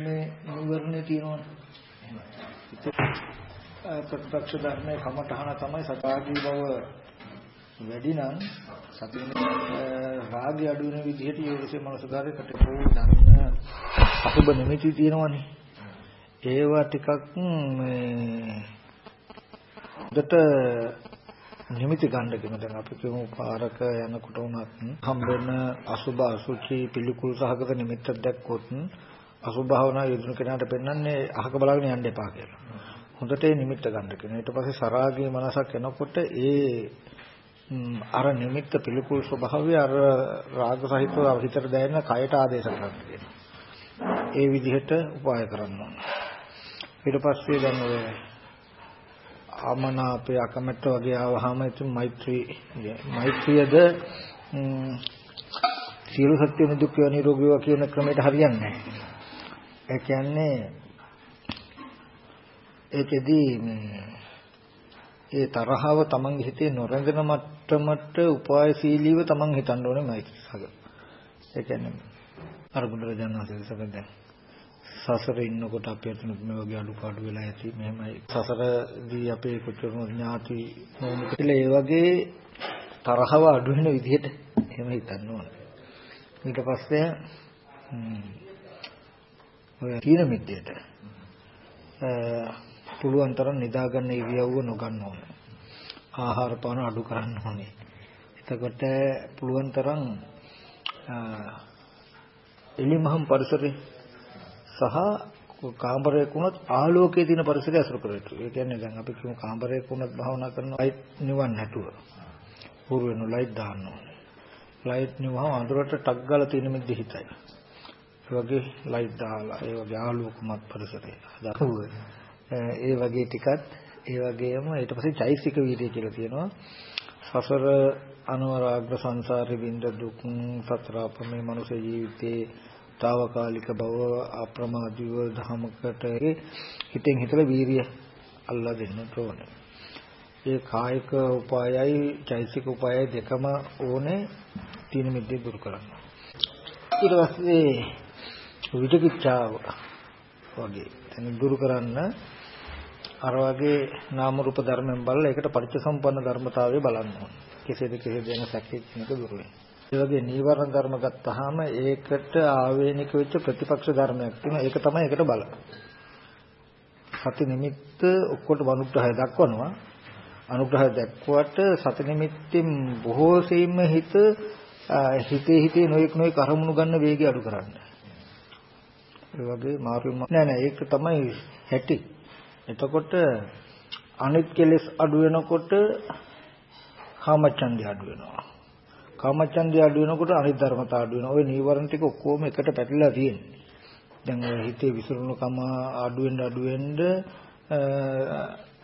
මේ නිවර්ණේ තියෙනවනේ. ප්‍රත්‍යක්ෂ ධර්මයේ කමඨහන තමයි සතාගී බව වැඩි නම් සතියේ රාගය අඩු වෙන විදිහට යෝනිසේ මනසකාරයකට පොල් ධර්ම අසුබ නිමිති තියෙනවනේ. ඒවා ටිකක් මේ දත නිමිති ගන්න කියන දැන් අපි කියමු පාරක යනකොට උනත් හම්බෙන අසුබ අසුචි පිළිකුල් සහගත නිමිත්තක් දැක්කොත් අසුබ භාවනා යෙදුණු කෙනාට පෙන්වන්නේ අහක බලාගෙන යන්න එපා කියලා. හොඳට ඒ නිමිත්ත ගන්න කියන. ඊට පස්සේ සරාගී මනසක් එනකොට ඒ අර නිමිත්ත පිළිකුල් ස්වභාවය අර රාග සහිතව හිතට දැනෙන කයට ආදේශ කරන්න ඒ විදිහට උපාය කරන්න ඕන. ඊට පස්සේ දැන් ඔය ආමනාපේ අකමැත්ත වගේ ආවහම ඉතින් මෛත්‍රී මෛත්‍රියද සියලු සත්‍ය දුක් නිරෝගීව කියන ක්‍රමයට හරියන්නේ නැහැ. ඒ කියන්නේ ඒකෙදී මේ ඒ තරහව තමන්ගේ හිතේ නොරඳන මට්ටමට උපායශීලීව තමන් හිතන්න ඕනේ මෛත්‍රී සග. ඒ කියන්නේ අර බුදුරජාණන් වහන්සේ සකද සසරේ ඉන්නකොට අපි අතන මේ වගේ අඩුපාඩු වෙලා ඇති මෙහෙමයි සසරදී අපේ කොච්චරම ඥාති මොනක කියලා ඒ වගේ තරහව අඩු වෙන විදිහට එහෙම හිතන්න ඕනේ. ඊට පස්සේ ඔය තීන මිද්දේට පුළුවන් තරම් නිදා ගන්න ඉරියව්ව නොගන්න ඕනේ. ආහාර පාන අඩු කරන්න ඕනේ. එතකොට පුළුවන් තරම් එලිමහම් පරිසරේ සහ කාමරයක වුණත් ආලෝකයේ තියෙන පරිසරය අසුර කර යුතුයි. ඒ කියන්නේ දැන් අපි කියමු කාමරයක වුණත් භාවනා කරන ලයිට් නිවන් නැතුව. හුරු වෙන ලයිට් දාන්න ඕනේ. ලයිට් නිවහම අඳුරට ටක් ගාලා තියෙන මිද්ද හිතයි. ඒ වගේ ලයිට් දාලා ඒ වගේ ආලෝකමත් පරිසරය හදාගන්න. ඒ වගේ ටිකත් ඒ වගේම ඊට පස්සේ චෛසික වීර්යය කියලා තියෙනවා. සසර අනවරාග්‍ර සංසාරේ විඳ දුක් සතර අපමේ මනුෂ්‍ය ජීවිතේ తాවකාලික බව අප්‍රමාදීව ධමකට හිතෙන් හිතට වීර්ය අල්ලා දෙන්න ඕනේ. ඒ කායික උපායයි චෛසික උපායයි දෙකම ඕනේ තීන මිද්දේ දුරු කරන්න. ඊට පස්සේ විචිකිච්ඡාව වගේ එතන දුරු කරන්න අර වගේ නාම රූප ධර්මෙන් බලලා ඒකට පරිච්ඡසම්පන්න ධර්මතාවය බලන්න ඕනේ. කෙසේද කෙසේද යන සැකේ කෙනෙක් දුර වෙනවා. ඒ වගේ නීවරණ ධර්ම ගත්තාම ඒකට ආවේනික වෙච්ච ප්‍රතිපක්ෂ ධර්මයක් තියෙනවා. ඒක තමයි ඒකට බල. සති නිමිත්ත ඔක්කොට අනුග්‍රහය දක්වනවා. අනුග්‍රහය දැක්වට සති නිමිත්තෙන් බොහෝ සෙයින්ම හිත හිතේ හිතේ නොයෙක් නොයෙක් අරමුණු ගන්න වේගය අඩු කරන්න. ඒ වගේ මාරු නෑ නෑ ඒක තමයි හැටි. එතකොට අනිත් කෙලෙස් අඩු වෙනකොට කාමචන්දය අඩු වෙනවා. කාමචන්දය අඩු වෙනකොට අනිත් ධර්මතා අඩු වෙනවා. ওই නීවරණ ටික ඔක්කොම එකට පැටලලා තියෙන්නේ. දැන් ඔය හිතේ විසිරුණුකම අඩු වෙන්න අඩු වෙන්න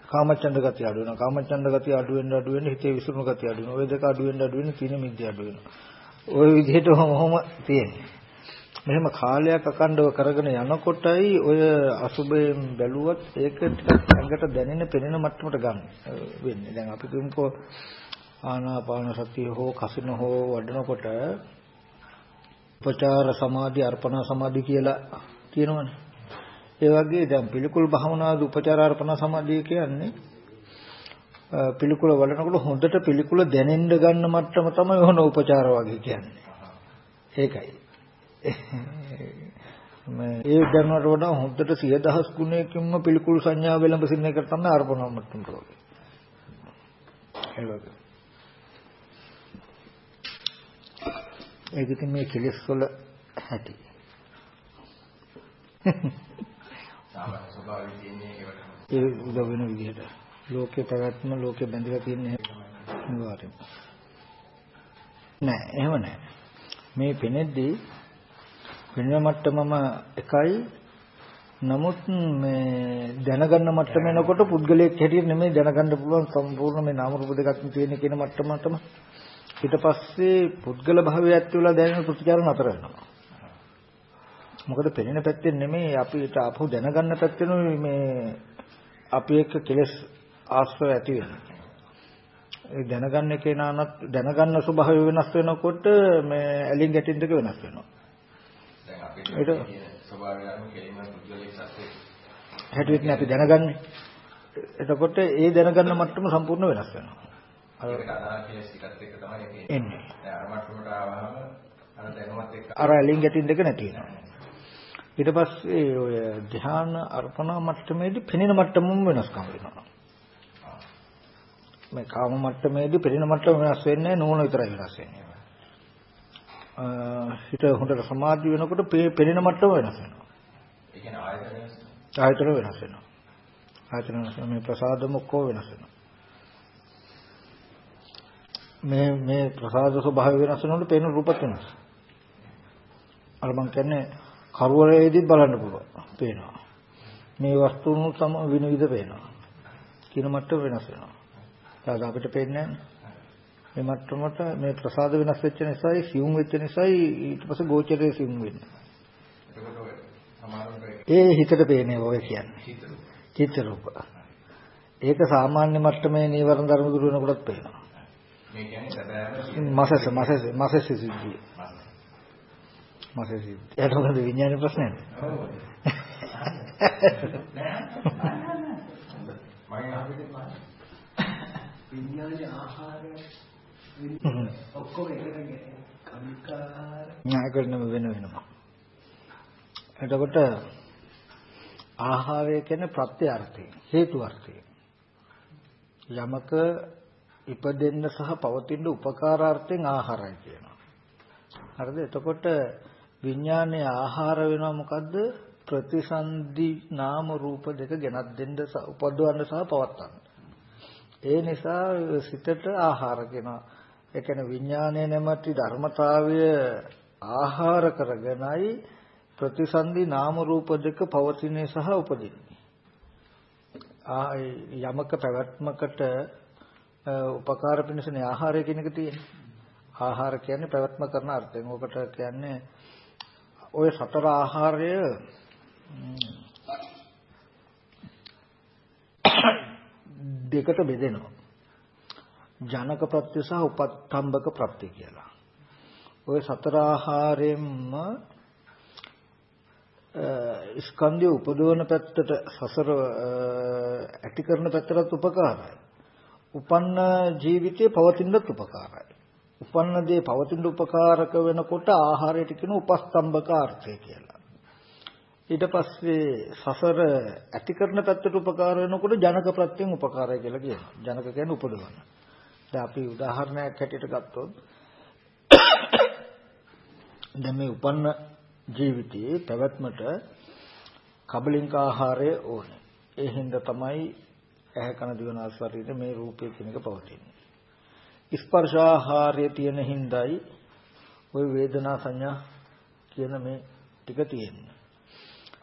කාමචන්ද ගතිය අඩු වෙනවා. කාමචන්ද ගතිය අඩු වෙන්න අඩු වෙන්න හිතේ විසිරුණු ගතිය අඩු වෙනවා. ওই දෙක අඩු වෙන්න අඩු වෙන්න තීන මිද්‍ය අඩු වෙනවා. ওই විදිහට ඔහොම තියෙන්නේ. මෙහෙම කාලයක් අකණ්ඩව කරගෙන යනකොටයි ඔය අසුබයෙන් බැලුවත් ඒක ටිකක් ඇඟට දැනෙන පෙනෙන මට්ටමට ගන්න වෙන්නේ. දැන් අපි කියමුකෝ ආනාපාන සතිය හෝ කසින හෝ වඩනකොට උපචාර සමාධි අර්පණා සමාධි කියලා තියෙනවනේ. ඒ වගේ දැන් පිළිකුල් භාවනාවේ උපචාර අර්පණා සමාධිය කියන්නේ පිළිකුල වඩනකොට හොඳට පිළිකුල දැනෙන්න ගන්න මට්ටම තමයි ඕන උපචාර වගේ කියන්නේ. ඒකයි. ඒ දැනුවට වඩා හොඳට සිය දහස් ගුණයකින්ම පිළිකුල් සංඥා වෙලඹ සින්න එක තමයි අර්පණා මට්ටමට වගේ. ඒ වගේ. ඒක ඉතින් මේ කෙලෙස් වල හැටි. සාමාන්‍ය ස්වභාවය තියෙන්නේ ඒකට. ඒ උදව් වෙන විදිහට. ලෝකේ පැවැත්ම ලෝකේ බැඳලා තියෙන්නේ. නෑ එහෙම නෑ. මේ පෙනෙද්දී වෙන මට්ටමම එකයි නමුත් මේ දැනගන්න මට්ටම එනකොට පුද්ගලයෙක් හැටියට නෙමෙයි දැනගන්න පුළුවන් සම්පූර්ණ මේ නාම රූප දෙකක් තියෙන කියන මට්ටමටම ඊට පස්සේ පුද්ගල භාවය ඇත්ත වෙලා දැනෙන ප්‍රතිචාර නතර වෙනවා. මොකද පෙනෙන පැත්තෙන් නෙමෙයි අපිට අපහු දැනගන්න පැත්තෙන් මේ අපි එක්ක කෙලස් ආශ්‍රය ඇති වෙනවා. ඒ දැනගන්න කෙනානත් දැනගන්න ස්වභාවය වෙනස් වෙනකොට මේ ඇලින් ගැටින් දෙක වෙනස් වෙනවා. පුද්ගලික සත්‍යය. හැටියට අපි දැනගන්නේ. එතකොට ඒ දැනගන්න මට්ටම සම්පූර්ණ වෙනස් වෙනවා. ඒක අර ඇලින් ගැටින් දෙක නැති වෙනවා. ඊට පස්සේ ඔය ධ්‍යාන අර්පණා මට්ටමේදී පෙනෙන මට්ටමම වෙනස්කම් වෙනවා. මේ කාම මට්ටමේදී පෙනෙන මට්ටම වෙනස් වෙන්නේ නෝන විතරයි වෙනස් වෙන්නේ. හිත හොඳට සමාධි වෙනකොට පෙනෙන මට්ටම වෙනස් වෙනවා. ඒ කියන්නේ ආයතන වෙනස් වෙනවා. ආයතන වෙනස් වෙනවා. මේ ප්‍රසාදම ඔක්කොම වෙනස් වෙනවා. මේ මේ ප්‍රසාද ස්වභාවය වෙනස් වෙනකොට පේන රූපත් වෙනස්. අර මං කියන්නේ කරුවරේදී බලන්න පුළුවන්. පේනවා. මේ වස්තුන් සම විනිවිද පේනවා. කින මට්ටම වෙනස් වෙනවා. ඒක අපිට පේන්නේ මේ මට්ටමට මේ ප්‍රසාද වෙනස් වෙච්ච නිසායි සියුම් වෙච්ච නිසායි ඊට පස්සේ ගෝචරයේ සියුම් වෙන්නේ. ඒ හිතට පේන්නේ ඔය කියන්නේ. චිත්ත රූප. ඒක සාමාන්‍ය මට්ටමේ නීවරණ ධර්ම දුරු වෙනකොටත් පේනවා. මේ කියන්නේ මසස මසස මසස සිද්ධිය. මසස සිද්ධිය. ඒක මොකද විඥාන ප්‍රශ්නයද? මම අහන්නේ විඥානයේ ආහාරය ඔක්කොම එකට කමිකාර ඥායකරණම වෙන වෙනවා. එතකොට ආහාරය කියන්නේ ප්‍රත්‍යාර්ථය, හේතු අර්ථය. යමක ඉපදෙන්න සහ පවතින උපකාරාර්ථයෙන් ආහාරය කියනවා. හරිද? එතකොට විඥානයේ ආහාර වෙනවා මොකද්ද? ප්‍රතිසන්දි නාම රූප දෙක ගෙනත් දෙන්න උපදවන්න සහ පවත්වන්න. ඒ නිසා සිතට ආහාර කියනවා. ඒ කියන්නේ විඥානයේ නැමැති ධර්මතාවය ආහාර කරගෙනයි ප්‍රතිසන්දි නාම රූප දෙක පවතින්නේ සහ උපදින්නේ. ආ යමක පැවැත්මකට උපකාර පිණිසනේ ආහාරය කියන එක තියෙන්නේ. ආහාර කියන්නේ පැවැත්ම කරන අර්ථයෙන්. ඔකට කියන්නේ ඔය සතර ආහාරය දෙකට බෙදෙනවා. ජනක ප්‍රත්‍ය සහ උපත්තම්බක ප්‍රත්‍ය කියලා. ඔය සතර ආහාරයෙන්ම ස්කන්ධය උපදවන පැත්තට සසර ඇති කරන පැත්තට උපකාරයි. උපන්න ජීවිතේ පවතිනත් උපකාරයි. උපන්න දේ පවතින උපකාරක වෙනකොට ආහාරයට කියන උපස්තම්භක අර්ථය කියලා. ඊට පස්සේ සසර ඇති කරන පැත්තට උපකාර වෙනකොට ජනක ප්‍රත්‍යයෙන් උපකාරය කියලා කියනවා. ජනක කියන්නේ උපදවන. දැන් අපි උදාහරණයක් හැටියට ගත්තොත් දැන් මේ උපන්න ජීවිතයේ පැවැත්මට කබලින්ක ආහාරය ඕනේ. ඒ හින්දා තමයි ඇහැ කන දිව නාසය ශරීර මේ රූපය කියන එක පවතින්නේ. ස්පර්ශ ආහාරය තියෙන හින්දායි ওই වේදනා සංඥා කියන මේ ටික තියෙන්නේ.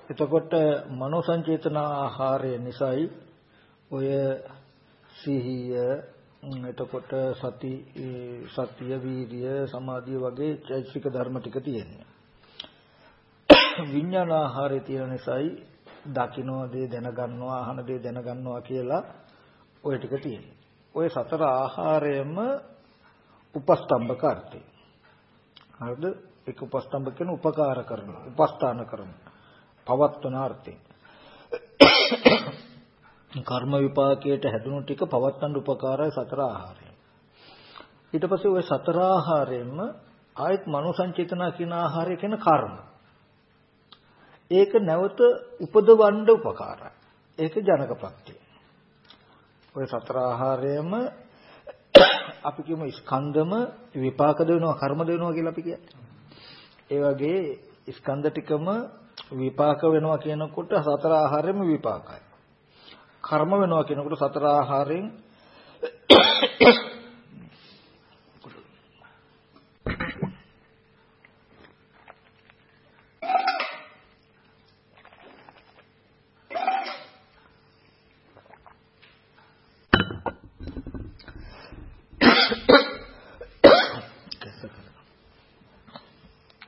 එතකොට මනෝ සංචේතන ආහාරය නිසායි ඔය සිහිය එතකොට සති සතිය වීර්ය සමාධිය වගේ චෛතසික ධර්ම ටික තියෙන්නේ. විඥාන ආහාරය තියෙන නිසායි දකින්න දේ දැනගන්නවා අහන දේ දැනගන්නවා කියලා ওই ටික තියෙන්නේ. ওই සතර ආහාරයම උපස්තම්භක අර්ථය. හරිද? ඒක උපස්තම්භක කියන උපකාර කරන, උපස්ථාන කරන, පවත්වන අර්ථය. කර්ම විපාකයට හැදුණු ටික පවත්වන්න උපකාරයි සතර ආහාරය. ඊට පස්සේ ওই සතර ආහාරයෙන්ම ආයත් මනෝ සංචේතනා කියන ආහාරය කියන කර්ම. ඒක නැවත උපදවන්න උපකාරයි. ඒක ජනක ප්‍රත්‍යය. ඔය සතර ආහාරයම අපි කියමු ස්කන්ධම විපාක දෙනවා කර්ම දෙනවා කියලා අපි කියන්නේ. ඒ වගේ ස්කන්ධ ටිකම විපාක වෙනවා කියනකොට සතර ආහාරෙම විපාකයි. කර්ම වෙනවා කියනකොට සතර ආහාරයෙන්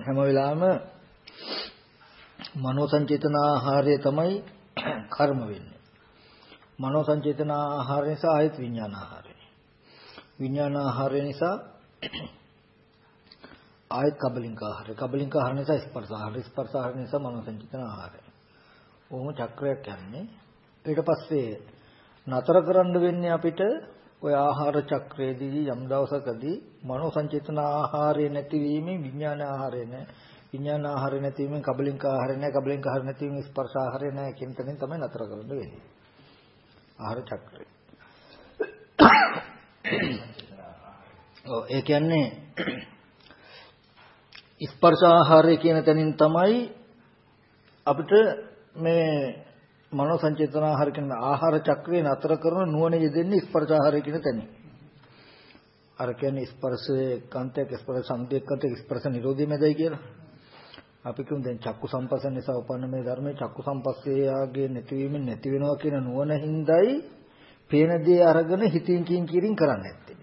හැම වෙලාවෙම මනෝ සංචේතන ආහාරය තමයි කර්ම වෙන්නේ. මනෝ සංචේතන ආහාර නිසා ආයත් විඥාන ආහාරය. විඥාන ආහාරය නිසා ආයත් කබලින්ක ආහාරය. කබලින්ක ආහාර නිසා ස්පර්ශ ආහාර. ස්පර්ශ ආහාර නිසා මනෝ සංචිතන ආහාරය. ඕම චක්‍රයක් යන්නේ. ඊට පස්සේ නතර කරන්න වෙන්නේ අපිට ඔය ආහාර චක්‍රයේදී යම් දවසකදී මනෝ සංචේතන ආහාරය නැතිවීමෙන් විඥාන ආහාරය නැහැ. විඥාන ආහාරය නැතිවීමෙන් කබලින්ක ආහාරය නැහැ. කබලින්ක ආහාර නැතිවීමෙන් ස්පර්ශ ආහාරය නැහැ කියන තැනින් තමයි නතර කරන්න වෙන්නේ. ආහාර චක්‍රය. ඔව් ඒ කියන්නේ ස්පර්ශ ආහාරය කියන තැනින් තමයි අපිට මේ මනෝ සංචේතන ආහාර කියන ආහාර චක්‍රේ නතර කරන නුවණ යෙදෙන්නේ ස්පර්ශ ආහාරය කියන තැනින්. අර කියන්නේ ස්පර්ශයේ කාන්තයක් ස්පර්ශ සංදේකන්තයක් ස්පර්ශ නිරෝධය මැදයි කියලා. අපි කියමු දැන් චක්කු සම්පස්ස නිසා උපන්න මේ ධර්මයේ චක්කු සම්පස්සේ යාගේ නැතිවීමෙන් නැති වෙනවා කියන නුවණ හිඳයි පේන දේ අරගෙන හිතින් කින් කිරින් කරන්නේ නැත්තේ.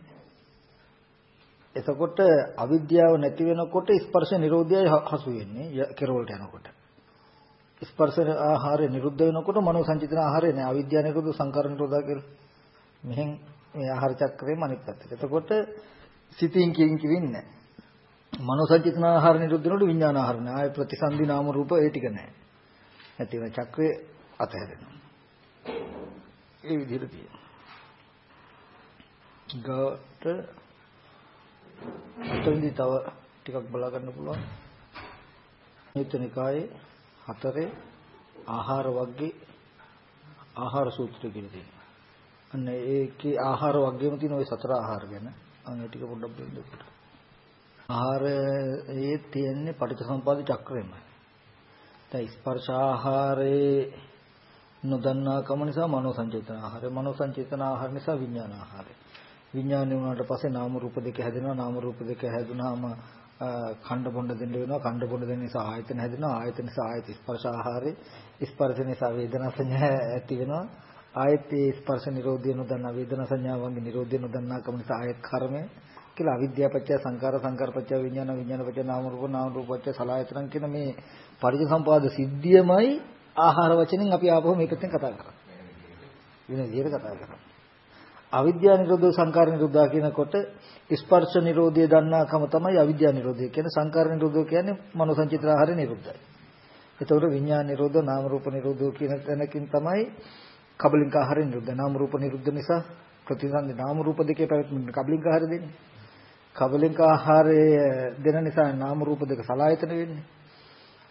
එතකොට අවිද්‍යාව නැති වෙනකොට ස්පර්ශ නිරෝධයයි හසු වෙන්නේ කෙරවලට යනකොට. ස්පර්ශ ආහාරය නිරුද්ධ වෙනකොට මනෝ සංචිතන ආහාරය නෑ අවිද්‍යාව නිරෝධ සංකාර නිරෝධා කියලා. මෙහෙන් මේ ආහාර චක්‍රයේම අනිත් පැත්තට. එතකොට සිතින් කින් කිරින් නෑ. මනෝ සංචිතන ආහාර නිරුද්ධ වෙනකොට විඥාන ආහාර නෑ. ආය ප්‍රතිසන්දි නාම රූප ඒ ටික නෑ. නැති වෙන චක්‍රය අතහැරෙනවා. ඒ විදිහට තියෙනවා. ගාට අතෙන්දි තව ටිකක් බලා ගන්න පුළුවන්. නිතනිකායේ හතරේ ආහාර වර්ගයේ ආහාර සූත්‍රය කියලා තියෙනවා. අන්න ඒකේ ආහාර වර්ගයේම තියෙන ওই සතර ආහාර ගැන අන්න ටික පොඩ්ඩක් බලන්න. ආහාරයේ තියෙන්නේ පටිච්චසමුපාද චක්‍රයමයි. දැන් ස්පර්ශ ආහාරයේ නොදන්නාකම නිසා මනෝ සංචේතන ආහාරය මනෝ සංචේතන ආහාර නිසා විඥාන ආහාරය. විඥානය වුණාට පස්සේ නාම රූප දෙක හැදෙනවා. නාම රූප දෙක හැදුනහම ඛණ්ඩ බොණ්ඩ දෙන්න වෙනවා. ඛණ්ඩ බොණ්ඩ දෙන්න නිසා ආයතන හැදෙනවා. ආයතන නිසා ආයත ස්පර්ශ ආහාරේ ස්පර්ශ නිසා වේදනා සංඥා ඇති වෙනවා. ආයත ස්පර්ශ නිරෝධය නොදන්නා වේදනා සංඥාවන්ගේ නිරෝධය නොදන්නා කම නිසා ආයත කර්මය කියලා අවිද්‍යාව පත්‍ය සංකාර සංකාර පත්‍ය විඥාන විඥාන පත්‍ය නාම රූප නාම රූප පත්‍ය සලආයතන කියන මේ පරිසම්පාද සිද්ධියමයි ආහාර වචනෙන් අපි ආපහු මේකෙන් කතා කරන්නේ වෙන විදිහට කතා කරන්නේ අවිද්‍යා නිරෝධෝ සංකාර නිරෝධා කියනකොට ස්පර්ශ නිරෝධය දන්නාකම තමයි අවිද්‍යා නිරෝධය කියන්නේ සංකාර නිරෝධෝ කියන්නේ මනෝ සංචිත්‍ර ආහාර නිරෝධයි. එතකොට විඥාන නිරෝධෝ නාම රූප නිරෝධෝ කියන තැනකින් තමයි කබලින්ක ආහාර නිරෝධ. නාම රූප නිරුද්ධ නිසා ප්‍රතිසන්දි නාම රූප දෙකේ පැවැත්ම කබලින්ක ආහාර දෙන්නේ. කබලින්ක ආහාරය දෙන නිසා නාම රූප දෙක සලායතන වෙන්නේ.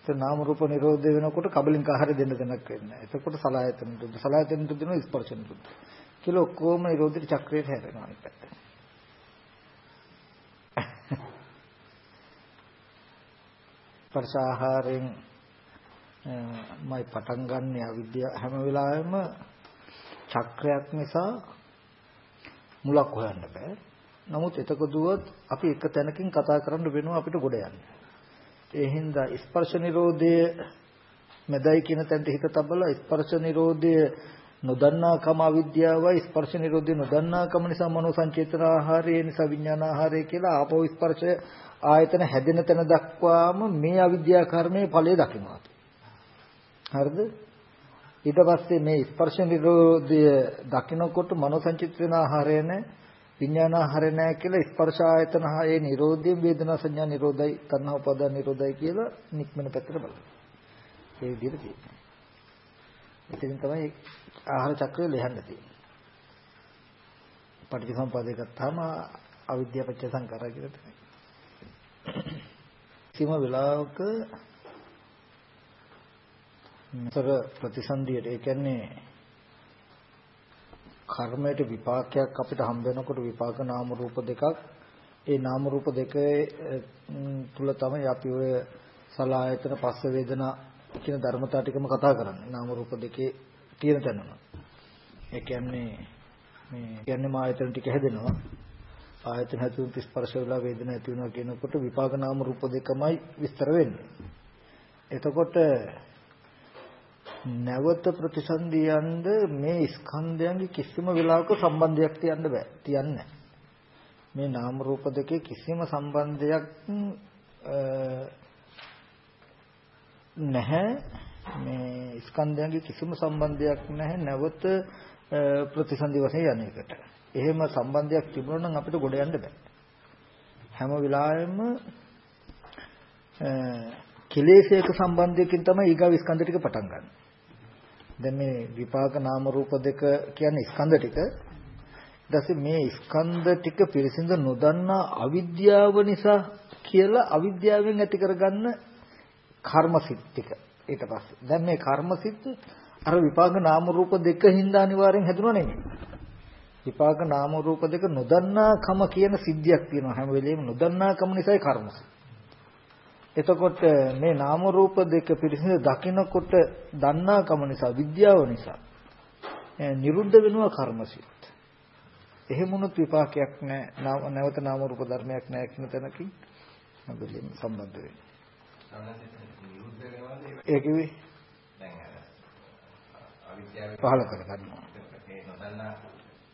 ඒ නාම රූප නිරෝධ වෙනකොට කබලින්ක ආහාර දෙන්න දෙනක් වෙන්නේ. එතකොට සලායතන නිරෝධ. සලායතන නිරෝධ වෙනවා ස්පර්ශ නිරෝධ. කියලා ඔක්කොම නිරෝධිත චක්‍රයට හැරෙනවා අනිත් පැත්තට. ස්පර්ශාහාරයෙන් මයි පටන් ගන්න අවිද්‍යාව හැම වෙලාවෙම චක්‍රයක් නිසා මුලක් හොයන්න බෑ. නමුත් එතකොදුවත් අපි එක තැනකින් කතා කරන්න වෙනවා අපිට ගොඩ යන්න. ඒ හින්දා ස්පර්ශ නිරෝධය මෙදයි කියන තැනට හිත තබලා ස්පර්ශ නිරෝධය නොදන්නාකම අවිද්‍යාවයි ස්පර්ශ නිරෝධය නොදන්නාකම නිසා මනෝ සංචේතන ආහාරය නිසා විඥාන ආහාරය කියලා ආපෝ ස්පර්ශ ආයතන හැදෙන තැන දක්වාම මේ අවිද්‍යා කර්මයේ ඵලය දකිනවා. හරිද? ඊට පස්සේ මේ ස්පර්ශ නිරෝධය දකිනකොට මනෝ සංචේතන ආහාරය නැ විඥාන ආහාරය නැහැ කියලා ස්පර්ශ ආයතන හයේ නිරෝධය වේදනා සංඥා නිරෝධයි තණ්හා උපාදාන නිරෝධයි කියලා නික්මන පැත්තට බලන්න. ඒ විදිහට තියෙනවා. එතනින් තමයි ආහාර චක්‍රය ලියන්න තියෙන්නේ. පටිච්චසමුප්පාදේ ගත්තාම අවිද්‍යාව පත්‍ය සංකාරය කියලා තමයි. කිම වෙලාවක තර ප්‍රතිසන්දියට ඒ කියන්නේ කර්මයට විපාකයක් අපිට හම්බ වෙනකොට විපාක නාම රූප දෙකක් ඒ නාම රූප දෙකේ තුල තමයි අපි ඔය සලායතන පස්ස වේදනා කියන ධර්මතාව ටිකම කතා කරන්නේ. නාම රූප දෙකේ තියෙන තැනම. ඒ කියන්නේ මේ කියන්නේ මායතන ටික හැදෙනවා. ආයතන හැදුණු ස්පර්ශ වෙලා වේදන ඇති වෙනවා කියනකොට විපාක නාම රූප දෙකමයි විස්තර වෙන්නේ. එතකොට නැවත ප්‍රතිසන්දියන්ද මේ ස්කන්ධයන්ගේ කිසිම වෙලාවක සම්බන්ධයක් තියන්න බෑ. තියන්නේ මේ නාම රූප දෙකේ කිසිම සම්බන්ධයක් නැහැ මේ ස්කන්ධයන්ගේ කිසිම සම්බන්ධයක් නැහැ නැවත ප්‍රතිසන්දි වශයෙන් යන එකට. එහෙම සම්බන්ධයක් තිබුණා නම් අපිට ගොඩ යන්න බෑ. හැම වෙලාවෙම කෙලෙසයක සම්බන්ධයකින් තමයි ඊගාව ස්කන්ධ ටික පටන් ගන්න. දැන් මේ විපාක නාම රූප දෙක කියන්නේ ස්කන්ධ ටික. ඊට මේ ස්කන්ධ ටික පිරිසිඳ නොදන්නා අවිද්‍යාව නිසා කියලා අවිද්‍යාවෙන් ඇති කරගන්න කර්මසිත ටික. ඊට පස්සේ දැන් මේ කර්මසිත අර විපාක නාම රූප දෙක හින්දා අනිවාර්යෙන් හැදුණා නෙමෙයි. විපාක නාම රූප දෙක නොදන්නාකම කියන සිද්ධියක් තියෙනවා හැම වෙලෙම නොදන්නාකම නිසායි කර්මසිත. එතකොට මේ නාම රූප දෙක පිරිසිදු දකිනකොට දන්නාකම නිසා විද්‍යාව නිසා නිරුද්ධ වෙනවා කර්මසිත. එහෙම වුණොත් විපාකයක් නැහැ නැවත නාම රූප ධර්මයක් නැහැ කියන තැනකින් මොකදෙම සම්බන්ධ වෙන්නේ. ඒ කිව්වේ දැන් අවිද්‍යාව පහල කර ගන්නවා. ඒ නොදන්නා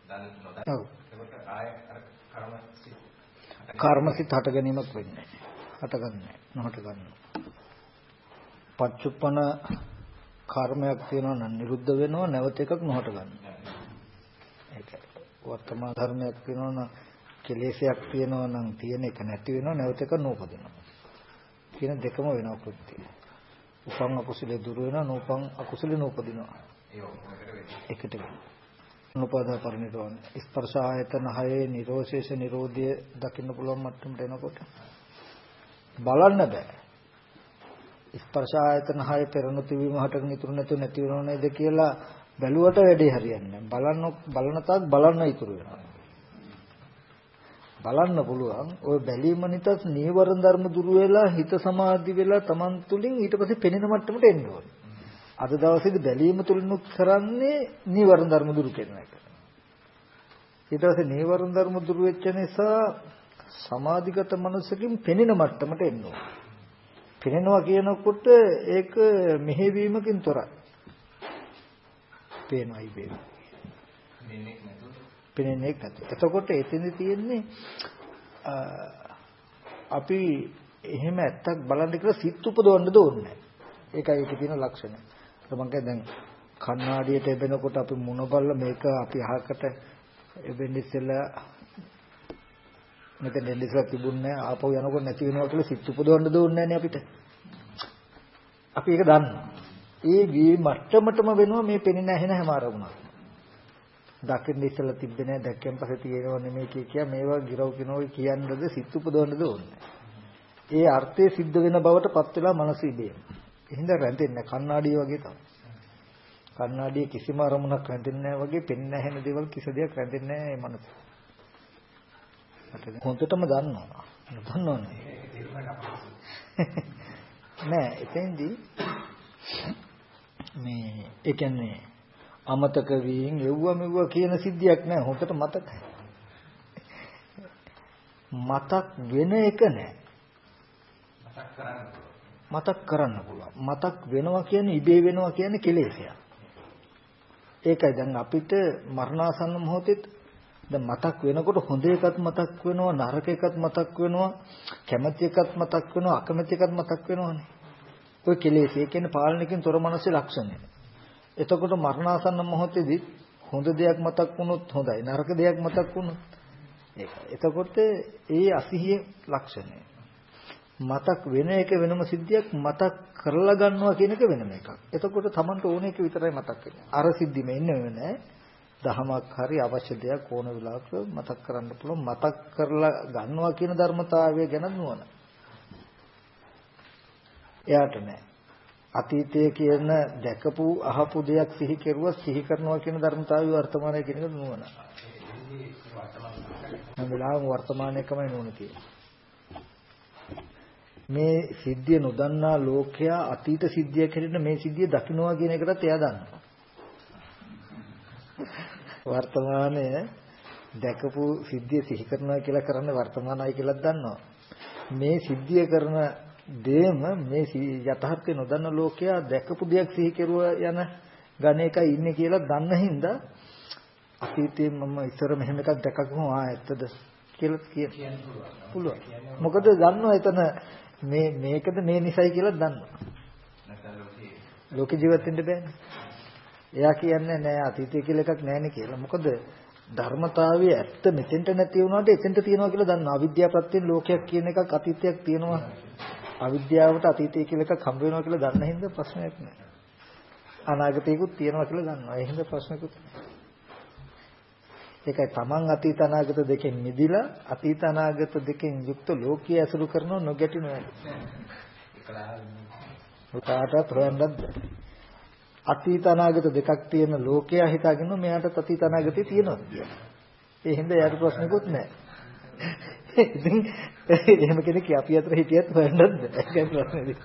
දන් නොදන්නා. එතකොට ආය අර කර්ම සිත් කර්මසිත හට ගැනීමක් වෙන්නේ. හටගන්නේ නොහට ගන්නවා. පච්චුප්පන කර්මයක් තියෙනවා නම් නිරුද්ධ වෙනවා නැවත එකක් නොහට ගන්නවා. ඒකයි. වර්තමාන ධර්මයක් තියෙනවා නම් කෙලෙසයක් තියෙනවා නම් තියෙන එක නැති වෙනවා නැවත එක නූපදිනවා. කියන දෙකම වෙනවා කෘත්‍යය. උපං අකුසලේ දුර වෙනවා නූපං අකුසලේ නූපදිනවා. ඒ ඔක්කොම එකට වෙන්නේ. එකට වෙනවා. අනුපාදා පරිණිරෝණ ස්පර්ශ ආයතන හයේ නිරෝෂේෂ නිරෝධය දකින්න පුළුවන් මට්ටමට එනකොට බලන්න බෑ. ස්පර්ශ ආයතන හයේ පෙරණු තිබීම හටගෙන ඉතුරු නැතුව නැති වෙනව නේද කියලා බැලුවට වැඩේ හරියන්නේ නැහැ බලන්න බලන තාක් බලන්න ඉතුරු වෙනවා. බලන්න පුළුවන් ওই බැලීම නිතත් නීවරණ ධර්ම දුරු වෙලා හිත සමාධි වෙලා Taman තුලින් ඊට පස්සේ පෙනෙන මට්ටමට එන්න ඕනේ. අද දවසේදී බැලීම තුලිනුත් කරන්නේ නීවරණ ධර්ම දුරු කරන එක. ඊට පස්සේ නීවරණ ධර්ම දුරු වෙච්ච නිසා සමාධිගත මනසකින් පෙනෙන මට්ටමට එන්න ඕනේ. පෙනෙනවා කියනකොට ඒක මෙහෙවීමකින් තොරයි. පේනවායි පේනවා. දෙන්නේ නැතුව පෙනෙන්නේ නැති. එතකොට එතෙන්දි තියෙන්නේ අපි එහෙම ඇත්තක් බලන්න කියලා සිත් උපදවන්න ඕනේ නැහැ. ඒකයි ඒකේ තියෙන ලක්ෂණය. මම දැන් කණ්ණාඩියට එබෙනකොට අපි මුණ බලලා මේක අපි අහකට එබෙන්න ඉස්සෙල්ලා මෙතන දෙන්න ඉස්සෙල්ලා තිබුණේ ආපහු යනකොට නැති වෙනවා කියලා සිත් උපදවන්න දෝන්නේ නැහැ අපිට. අපි ඒක දන්නවා. ඒ වී මට්ටමටම වෙනවා මේ පෙනෙන ඇහෙන හැම අරමුණක්. දකින්න ඉස්සෙල්ලා තිබ්බේ නැහැ දැක්කෙන් පස්සේ තියෙනව නෙමෙයි කිය කිය මේවා ගිරව් කිනෝයි කියන්නද සිත් උපදවන්නද ඕනේ. ඒ අර්ථය සිද්ධ වෙන බවට පත් වෙලා මනස ඉබේම. එහෙනම් රැඳෙන්නේ කණ්ණාඩිය වගේ තමයි. කණ්ණාඩියේ කිසිම අරමුණක් රැඳෙන්නේ නැහැ වගේ පෙන්න හැම දේවල් කිසි දෙයක් රැඳෙන්නේ නැහැ මේ මනස. හොඳටම දන්නවා. දන්නවනේ. නෑ එතෙන්දී මේ ඒ කියන්නේ අමතක වීම එව්ව මෙව්ව කියන සිද්ධියක් නෑ හොඳට මතකයි. මතක් වෙන එක නෑ. මතක් කරන්න පුළුවන්. මතක් කරන්න පුළුවන්. මතක් වෙනවා කියන්නේ ඉබේ වෙනවා කියන්නේ කෙලෙසයක්. ඒකයි දැන් අපිට මරණාසන්න මොහොතේ දැන් මතක් වෙනකොට හොඳ එකත් මතක් වෙනවා නරක එකත් මතක් වෙනවා කැමැති එකත් මතක් වෙනවා අකමැති එකත් මතක් වෙනවනේ. ඔය කෙලෙස් ඒ කියන්නේ පාලනයකින් තොර මනසේ ලක්ෂණය. එතකොට මරණාසන්න මොහොතේදී හොඳ දෙයක් මතක් වුණොත් හොඳයි නරක දෙයක් මතක් වුණොත් ඒක. එතකොට ඒ අසිහිය ලක්ෂණය. මතක් වෙන එක වෙනම සිද්ධියක් මතක් කරලා ගන්නවා කියන එක වෙනම එකක්. එතකොට Tamanට ඕන එක විතරයි මතක් වෙන්නේ. අර සිද්ධිම ඉන්නේ නෑ. දහමක් හරි අවශ්‍ය දෙයක් ඕන වෙලාවක මතක් කරන්න පුළුවන්. මතක් කරලා ගන්නවා කියන ධර්මතාවය ගැන නුවණ. එයාට නෑ. අතීතයේ කියන දැකපු අහපු දෙයක් සිහි කෙරුවා සිහි කරනවා කියන ධර්මතාවය වර්තමානයේ කියන එක නුවණ. හැම වෙලාවෙම වර්තමානයේකමයි නුවණ තියෙන්නේ. මේ සිද්ධිය නොදන්නා ලෝකයා අතීත සිද්ධියක් හැටියට මේ සිද්ධිය දකින්නවා කියන එකටත් එයා දන්නවා. වර්තමානයේ දැකපු සිද්ධිය සිහි කරනවා කියලා කරන්නේ වර්තමානයි කියලා දන්නවා. මේ සිද්ධිය කරන දේම මේ යථාර්ථය නොදන්න ලෝකයා දැකපු දෙයක් සිහි කෙරුවා යන ගණේකයි ඉන්නේ කියලා දන්න හින්දා අතීතයේ මම ඉස්සර මෙහෙම එකක් දැකගම ආ ඇත්තද කියලා කියන්න පුළුවන්. මොකද දන්නවා එතන මේ මේකද මේ නිසයි කියලා දන්නවා. ලෝක ජීවත් වෙන්න බෑනේ. එයා කියන්නේ නෑ අතීතය කියලා එකක් නෑනේ කියලා. මොකද ධර්මතාවයේ ඇත්ත මෙතෙන්ට නැති වුණාට එතෙන්ට තියෙනවා කියලා දන්නවා. අවිද්‍යාව ප්‍රත්‍යයෙන් ලෝකයක් කියන එකක් අතීතයක් තියෙනවා. අවිද්‍යාවට අතීතය කියලා එකක් හම්බ වෙනවා කියලා දන්න හින්දා ප්‍රශ්නයක් නැහැ. අනාගතයකුත් තියෙනවා කියලා දන්නවා. ඒ හින්දා ප්‍රශ්නකුත්. ඒකයි තමන් අතීත අනාගත දෙකෙන් මිදිලා අතීත අනාගත දෙකෙන් යුක්ත ලෝකයේ ඇසුරු කරනව නොගැටෙනවා. උතාටත් හොයන්නත් අතීත අනාගත දෙකක් තියෙන ලෝකයා හිතාගෙන මෙයාට අතීත අනාගතේ තියෙනවා කියලා. ඒ හින්දා යාට ප්‍රශ්නකුත් නැහැ. ඉතින් එහෙම කෙනෙක් අපි අතර හිටියත් හොයන්නත් බෑ. ඒක ප්‍රශ්නේදී.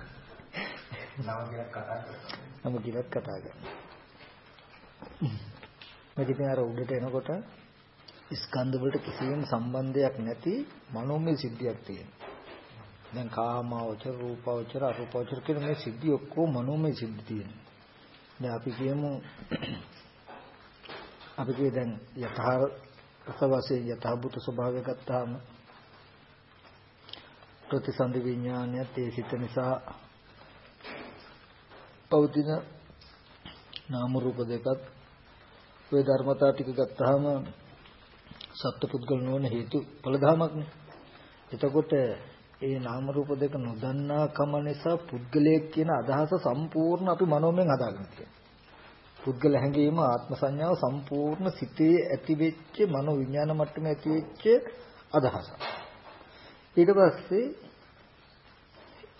නම කිලක් කතා කරනවා. මේක ඉතින් අර උඩට එනකොට ස්කන්ධ වලට කිසිම සම්බන්ධයක් නැති මනෝමය සිද්ධියක් තියෙනවා. දැන් කාමාවචර, රූපාවචර, අරූපාවචර කියන මේ සිද්ධි ඔක්කොම මනෝමය සිද්ධි තියෙනවා. දැන් අපි කියමු අපි කිය දැන් යථාර්ථ වශයෙන් යථාභූත ස්වභාවය ගත්තාම ප්‍රතිසන්දි විඥානයත් ඒ සිත නිසා පවතින නාම රූප දෙකත් ওই ධර්මතා ටික ගත්තාම සත්පුද්ගල නොවන හේතු ඵල ධමයක්නේ. එතකොට ඒ නාම රූප දෙක නොදන්නා කම නිසා පුද්ගලයෙක් කියන අදහස සම්පූර්ණ අපි මනෝමයෙන් හදාගෙන තියෙනවා. පුද්ගල හැඟීම ආත්ම සංඥාව සම්පූර්ණ සිතේ ඇති වෙච්ච මනෝ විඥාන මට්ටමේ ඇති වෙච්ච අදහසක්. ඊට පස්සේ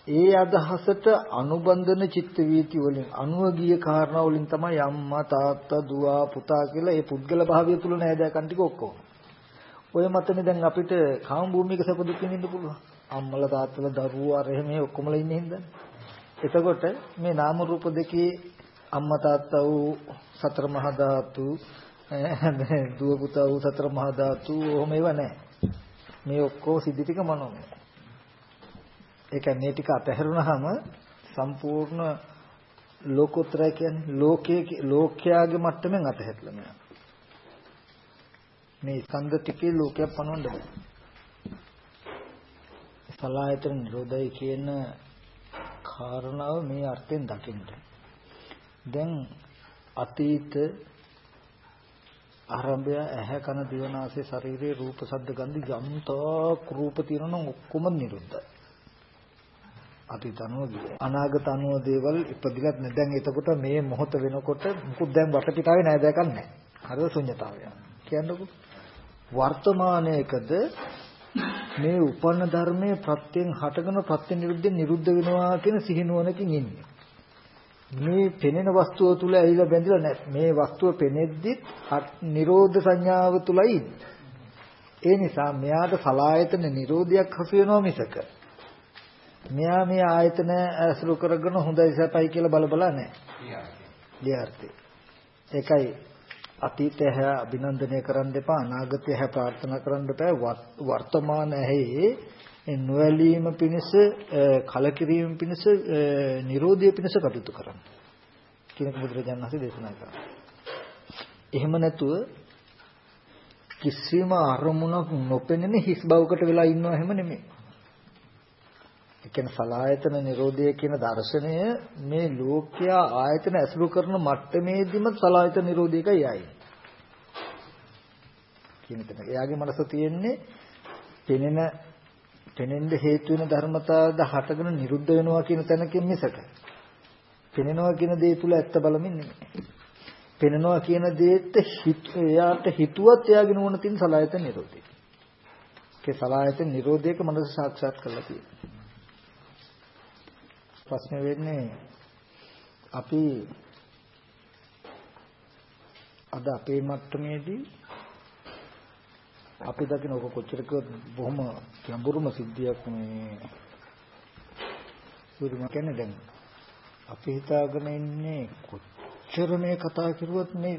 ඒ අදහසට අනුබන්ධන චිත්ත වීති වලින් අනුව ගිය කාරණා වලින් තමයි අම්මා තාත්තා දුව පුතා කියලා ඒ පුද්ගල භාවය තුල නෑදෑකම් ටික ඔක්කොම. ඔය මතනේ දැන් අපිට කාම භූමියක සැප දුක් විඳින්න පුළුවන්. අම්මලා තාත්තලා දරුවෝ අර එහෙම ඔක්කොමලා ඉන්නේ හින්දා. එතකොට මේ නාම රූප දෙකේ අම්මා තාත්තා වූ සතර මහා ධාතු දුව පුතා වූ සතර මහා ධාතු ඔහොම ඒවා නැහැ. මේ ඔක්කොම සිද්ධි ටික මනෝමය. ඒක මේ ටික අතහැරුණාම සම්පූර්ණ ලෝකෝත්තර කියන්නේ ලෝකයේ ලෝකයාගේ මට්ටමින් අතහැරලා මෙයා. මේ ස්කන්ධ ටිකේ ලෝකයක් පනවන්න බෑ. සලායතන නිරෝධය කියන කාරණාව මේ අර්ථයෙන් දකින්න. දැන් අතීත ආරම්භය ඇහැ කන දිවනාසය ශරීරයේ රූප ශබ්ද ගන්ධ යම්තාක් රූප තියෙනවා නම් ඔක්කොම නිරුද්ධයි. අතීත අනුව අනාගත අනුව දේවල් ඉපදිලත් නැහැ. දැන් එතකොට මේ මොහොත වෙනකොට මුකුත් දැන් වටපිටාවේ නැහැ දැකක් නැහැ. හරිද ශුන්‍යතාවය. කියන්නකෝ. වර්තමානයේකද මේ උපන්න ධර්මයේ ප්‍රත්‍යයෙන් හටගෙන ප්‍රත්‍ය නිරුද්ධ නිරුද්ධ වෙනවා කියන සිහිනුවණකින් ඉන්නේ. මේ පෙනෙන වස්තුව තුල ඇවිල්ලා බැඳිලා නැහැ. මේ වස්තුව පෙනෙද්දි නිරෝධ සංඥාව තුලයි. ඒ නිසා මෙයාට සලායතන නිරෝධයක් හසු වෙනවා මිසක මෙයා මේ ආයතන ඇසුරු කරගෙන හොඳයි සපයි කියලා බල බලා නැහැ. ලියාර්ථේ. ඒකයි අතීතය හැ අභිනන්දනය කරන්න එපා අනාගතය හැ ප්‍රාර්ථනා කරන්න බෑ වර්තමාන ඇහි නොඇලීම පිණිස කලකිරීම පිණිස Nirodhiya පිණිස කටයුතු කරන්න කියන බුදුරජාණන් වහන්සේ දේශනා කළා. එහෙම නැතුව කිසිම අරමුණක් නොපෙනෙන හිස් බවකට වෙලා ඉන්නව හැම නෙමෙයි. ඒ කියන්නේ සලායතන නිරෝධය කියන දර්ශනය මේ ලෝකයා ආයතන ඇසුරු කරන මට්ටමේදීම සලායතන නිරෝධයකයි යයි. කියන තැන. එයාගේ මනස තියෙන්නේ පෙනෙන පෙනෙන්න හේතු වෙන ධර්මතාවද හටගෙන නිරුද්ධ වෙනවා කියන තැනකින් මිසක. පෙනෙනවා කියන දේ තුල ඇත්ත බලමින් නෙමෙයි. පෙනෙනවා කියන දේත් එයාට හිතුවත් එයාගේ නුවණ තියෙන සලායතන නිරෝධය. ඒ සලායතන නිරෝධයක මනස සාක්ෂාත් කරලා තියෙනවා. ප්‍රශ්නේ වෙන්නේ අපි අද අපේ මට්ටමේදී අපි දකින ඔක කොච්චර කිව්වත් බොහොම ගැඹුරුම සිද්ධියක් මේ සූර්යම කියන්නේ දැන් අපි හිතාගෙන ඉන්නේ කොච්චර මේ කතා කරුවත් මේ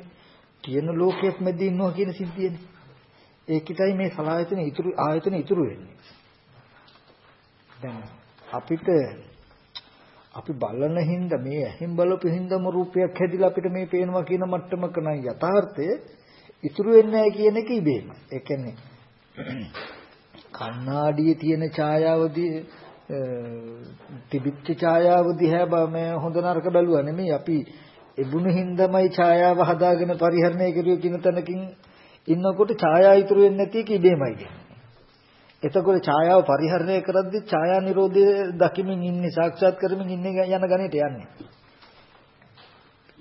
තියෙන ලෝකයක් මැද ඉන්නවා කියන සිද්ධියනේ. ඒකිටයි මේ සලායතන ඉතුරු ආයතන ඉතුරු වෙන්නේ. දැන් අපිට අපි බලන හින්දා මේ ඇහින් බලපු හින්දාම රූපයක් හැදිලා අපිට මේ පේනවා කියන මට්ටමක නම් යථාර්ථය ඉතුරු වෙන්නේ නැහැ කියන එක ඉබේම. ඒ කියන්නේ කණ්ණාඩියේ තියෙන ඡායාවදී තිබිච්ච ඡායාව දිහා මේ හොඳ නරක බැලුවා නෙමෙයි අපි එබුණු හින්දාමයි ඡායාව හදාගෙන පරිහරණය කරුවේ කියන තැනකින් ඉන්නකොට ඡායාව ඉතුරු වෙන්නේ නැති එක ඉබේමයි කියන්නේ. එතකොට ඡායාව පරිහරණය කරද්දී ඡායා නිරෝධය දකිමින් ඉන්නේ සාක්ෂාත් කරමින් ඉන්නේ යන ගණිතය යන්නේ.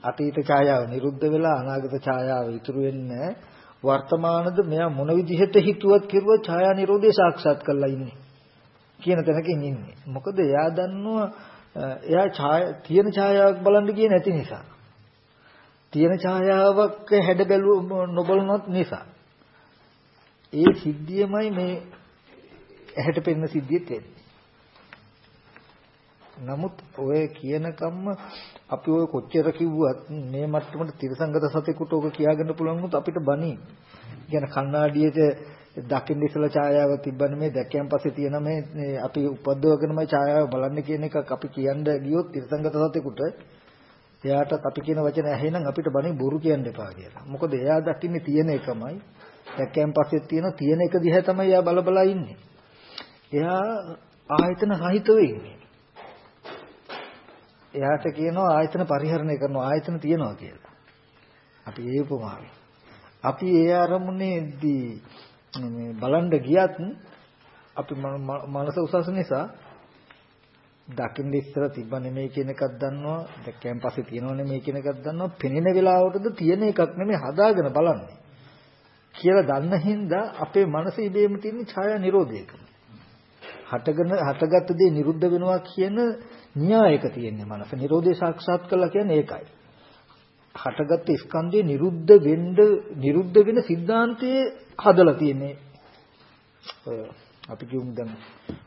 අතීත ඡායාව නිරුද්ධ වෙලා අනාගත ඡායාව ඉතුරු වෙන්නේ වර්තමානද මෙයා මොන විදිහට හිතුවත් කිරුවා ඡායා නිරෝධය සාක්ෂාත් කරලා ඉන්නේ කියන තැනකින් ඉන්නේ. මොකද එයා දන්නවා එයා ඡාය තියෙන ඡායාවක් බලන්න ගියේ නැති නිසා. තියෙන ඡායාවක් හැඩ බැලුව නොබලනොත් නිසා. ඒ සිද්ධියමයි මේ ඇහැට පෙනෙන සිද්ධිය තියෙන්නේ. නමුත් ඔය කියන කම්ම අපි ඔය කොච්චර කිව්වත් මේ මට්ටමට තිරසංගත සතෙකුට ඔක කියාගන්න පුළුවන් වුත් අපිට බනි. කියන කණ්ණාඩියට දකින්න ඉස්සලා ඡායාව තිබ්බන මේ දැක්කයන් පස්සේ තියෙන මේ අපි උපද්දවගෙනමයි ඡායාව බලන්න කියන එකක් අපි කියන්න ගියොත් තිරසංගත සතෙකුට එයාට අපි කියන වචන ඇහෙනම් අපිට බණේ බොරු කියන්න එපා කියලා. මොකද එයා දකින්නේ තියෙන එකමයි. දැක්කයන් පස්සේ තියෙන තියෙන එක දිහා තමයි එයා බල බලා ඉන්නේ. එයා ආයතන රහිතව ඉන්නේ. එයාට කියනවා ආයතන පරිහරණය කරනවා ආයතන තියනවා කියලා. අපි ඒ උපමාවෙන්. අපි ඒ අරමුණේදී මේ බලන්න ගියත් අපි මනස උසස් නිසා දකින්න ඉස්සර තිබ්බ නෙමෙයි කියන එකක් දන්නවා දැක්කයන් පස්සේ තියෙනව නෙමෙයි කියන එකක් දන්නවා පෙනෙන වෙලාවටද තියෙන එකක් නෙමෙයි හදාගෙන බලන්නේ කියලා දන්න හින්දා අපේ මනස ඉබේම තියෙන ඡායා නිරෝධයක හටගෙන හටගත් දේ නිරුද්ධ වෙනවා කියන න්‍යායක තියෙන්නේ මනස. Nirodhe සාක්ෂාත් කළා කියන්නේ ඒකයි. හටගත් ස්කන්ධය නිරුද්ධ වෙන්න නිරුද්ධ වෙන સિદ્ધාන්තයේ හදලා තියෙන්නේ. අපි කියමු දැන්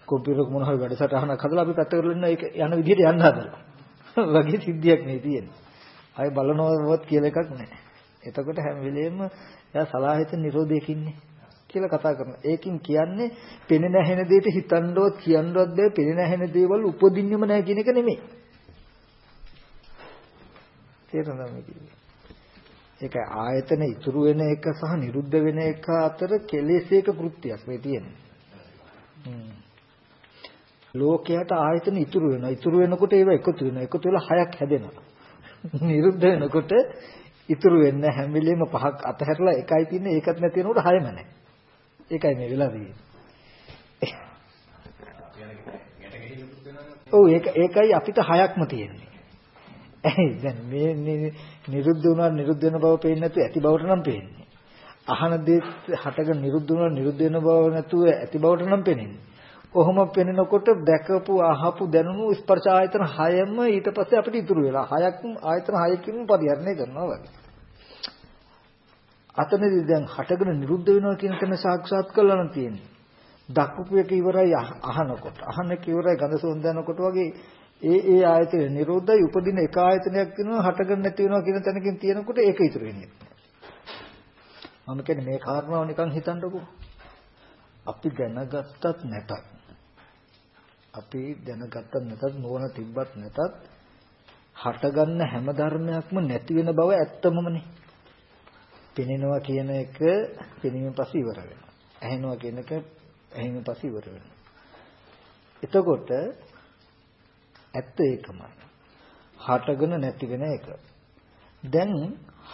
කොම්පියුටර් මොන හරි වැඩසටහනක් හදලා අපි පැත්ත කරලා ඉන්න ඒක යන විදිහට යන්න හදලා. වගේ සිද්ධියක් නේ තියෙන්නේ. අය බලනවත් කියලා එකක් නැහැ. එතකොට හැම වෙලෙම එයා සලාහිත නිරෝධයකින්නේ. කියලා කතා කරනවා. ඒකින් කියන්නේ පෙනෙන ඇහෙන දෙයට හිතන්නවත් කියන්නවත් බෑ. පෙනෙන ඇහෙන දේවල් උපදින්නෙම නැහැ කියන එක නෙමෙයි. තේරුණා මේ කියන්නේ. ඒක ආයතන ඉතුරු වෙන එක සහ නිරුද්ධ වෙන එක අතර කෙලෙසේක කෘත්‍යයක් මේ තියෙන්නේ. ලෝකයට ආයතන ඉතුරු වෙනවා. ඉතුරු වෙනකොට ඒව එකතු වෙනවා. එකතු වෙලා හයක් හැදෙනවා. නිරුද්ධ වෙනකොට ඉතුරු වෙන්න හැම වෙලෙම පහක් අතහැරලා එකයි තියෙන්නේ. ඒකත් නැති වෙනකොට හයම නැහැ. ඒකයි මේ වෙලා තියෙන්නේ. ඔව් ඒක ඒකයි අපිට හයක්ම තියෙන්නේ. ඇයි දැන් මේ නිරුද්ධ වුණා නිරුද්ධ වෙන බව පේන්නේ නැතු ඇති බවට නම් පේන්නේ. අහන දේ හටගෙන නිරුද්ධ වුණා නිරුද්ධ වෙන බව නැතුව ඇති බවට නම් පේන්නේ. කොහොම පෙනෙනකොට දැකපු අහපු දැනුණු ස්පර්ශ ආයතන 6ම ඊට පස්සේ අපිට ඉතුරු වෙලා හයක් ආයතන 6කින් පරිහරණය කරනවා වගේ. අතනදී දැන් හටගෙන නිරුද්ධ වෙනවා කියන තැන සාක්ෂාත් කරලා නම් තියෙන්නේ. දක්වපු එක ඉවරයි අහනකොට. අහන එක ඉවරයි ගඳ සුවඳ යනකොට වගේ ඒ ඒ ආයතන නිරෝධයි උපදින එක ආයතනයක් වෙනවා හටගෙන නැති වෙනවා කියන තැනකින් තියෙනකොට ඒක ඉතුරු වෙන්නේ. මම කියන්නේ මේ කාරණාව නිකන් හිතන්නකෝ. අපි දැනගත්තත් නැතත් අපි දැනගත්තත් නැතත් නොවන තිබ්බත් නැතත් හටගන්න හැම ධර්මයක්ම නැති වෙන බව ඇත්තමමනේ. පෙනෙනවා කියන එක පෙනීමෙන් පස්සේ ඉවර වෙනවා. ඇහෙනවා කියන එක ඇහිමෙන් පස්සේ ඉවර වෙනවා. එතකොට ඇත්ත ඒකමයි. හටගෙන නැති වෙන එක. දැන්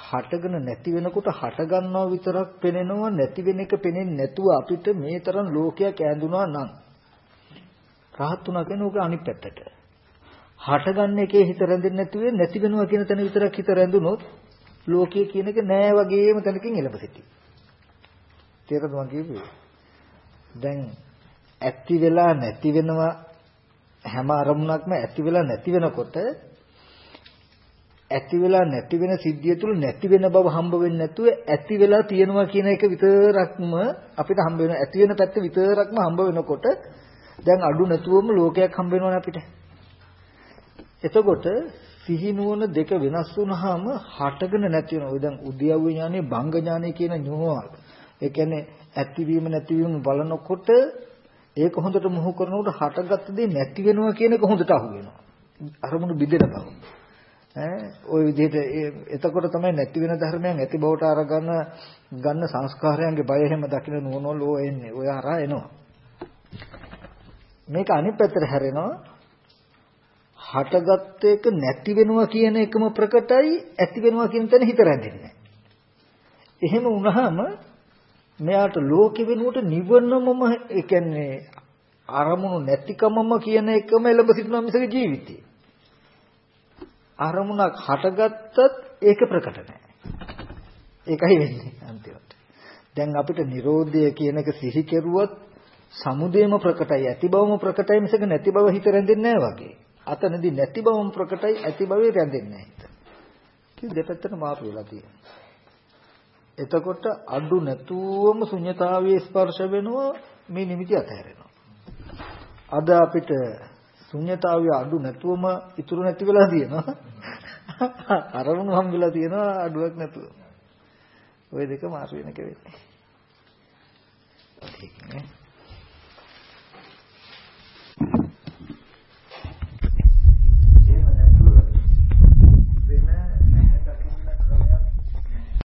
හටගෙන නැති වෙනකොට හට ගන්නවා විතරක් පෙනෙනවා නැති වෙන එක පෙනෙන්නේ නැතුව අපිට මේ තරම් ලෝකයක් ඈඳුනා නම් රහත් උනා කියන උක අනිත් පැත්තට හටගන්න එකේ හිත රැඳෙන්නේ නැතුව නැති වෙනවා කියන තැන විතරක් හිත රැඳුනොත් ලෝකයේ කියන එක නෑ වගේම තැනකින් එළඹ සිටි. තේරෙනවද මම කියුවේ? දැන් ඇති වෙලා නැති වෙනවා හැම අරමුණක්ම ඇති වෙලා නැති වෙනකොට ඇති වෙලා නැති වෙන සිද්ධිය තුල නැති වෙන බව හම්බ වෙන්නේ නැතුව ඇති වෙලා තියෙනවා කියන එක විතරක්ම අපිට හම්බ වෙනවා ඇති වෙන පැත්ත විතරක්ම හම්බ වෙනකොට දැන් අඩු නැතුවම ලෝකයක් හම්බ වෙනවනේ අපිට එතකොට සිහි නුවණ දෙක වෙනස් වුනහම හටගෙන නැති වෙනවා ඔය දැන් උද්‍යව ඥානෙ භංග ඥානෙ කියන නුවණ ඒ කියන්නේ ඇතිවීම නැතිවීම බලනකොට ඒක හොඳට මොහු කරනකොට හටගත්ත දේ නැති වෙනවා කියන එක හොඳට අහු වෙනවා අරමුණු බිඳෙන බව ඈ ওই විදිහට එතකොට තමයි නැති වෙන ධර්මයන් ඇති බවට අරගෙන ගන්න සංස්කාරයන්ගේ බය එහෙම දකින්න නුවණවල ඕ එන්නේ. ඔය හරහා එනවා. මේක අනිත් පැත්තට හැරෙනවා. හටගත් එක නැති වෙනවා කියන එකම ප්‍රකටයි ඇති වෙනවා කියන තැන හිත රැඳෙන්නේ. එහෙම වුණාම මෙයාට ලෝකෙ වෙනුවට නිවනමම ඒ කියන්නේ අරමුණු නැතිකමම කියන එකම එළඹ සිටිනවා මිසක ජීවිතේ. අරමුණක් හටගත්තත් ඒක ප්‍රකට නැහැ. ඒකයි වෙන්නේ අන්තිමට. දැන් අපිට Nirodha කියන එක සිහි කෙරුවොත් සමුදේම ප්‍රකටයි ඇති බවම ප්‍රකටයි මිසක නැති බව හිත රැඳෙන්නේ නැහැ වගේ. අතනදී නැති බවම ප්‍රකටයි ඇති බවේ රැඳෙන්නේ නැහැ හිත. කිව් දෙපැත්තට මාරු වෙලා තියෙනවා. එතකොට අඩු නැතුවම ශුන්‍යතාවයේ ස්පර්ශ වෙනවා මේ නිමිති අතහැරෙනවා. අද අපිට ශුන්‍යතාවය අඩු නැතුවම ඉතුරු නැති වෙලා තියෙනවා. අරමුණු හම්බෙලා තියෙනවා අඩුවක් නැතුව. ওই දෙක මාරු වෙන එක වෙන්නේ. ඒක නේ.